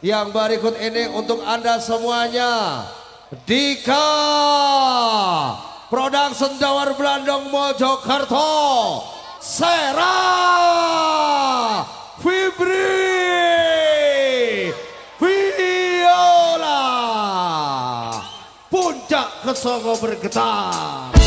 Yang berikut ini untuk Anda semuanya. Dika Produk Sendawar Belandong Mojokerto Sera Fibri Viola Puncak Kesongo bergetar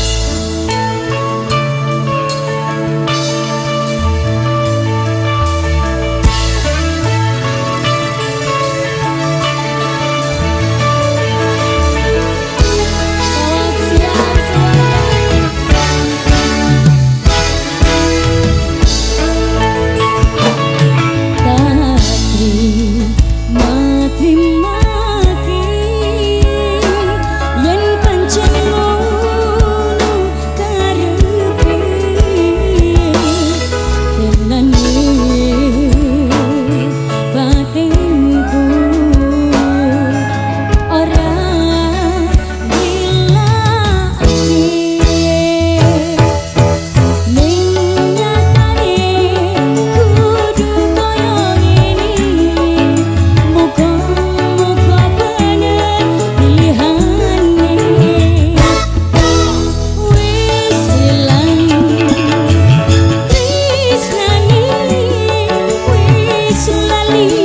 kembali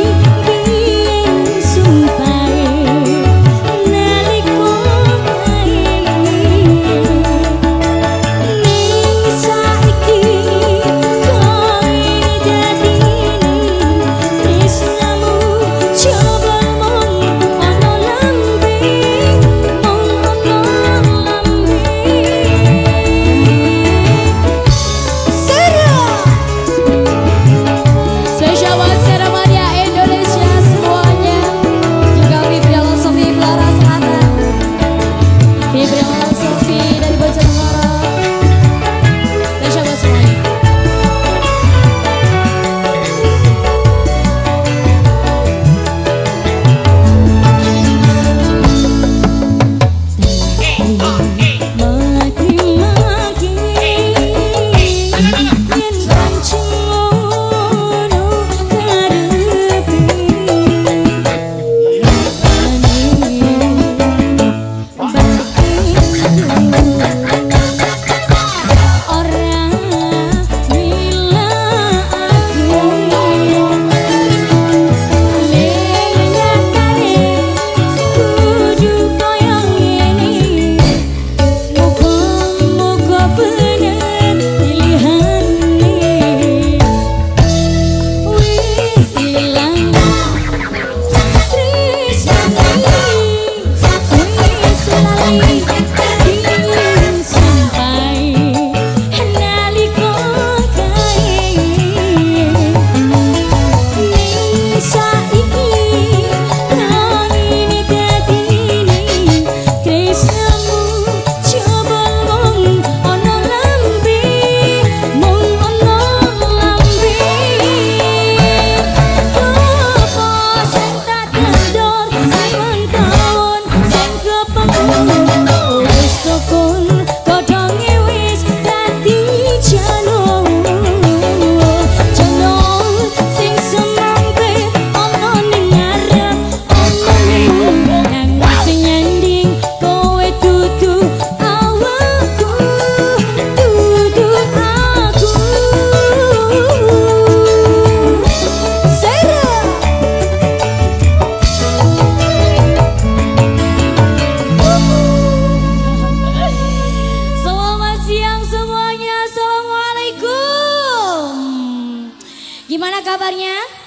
Oh. kabarnya?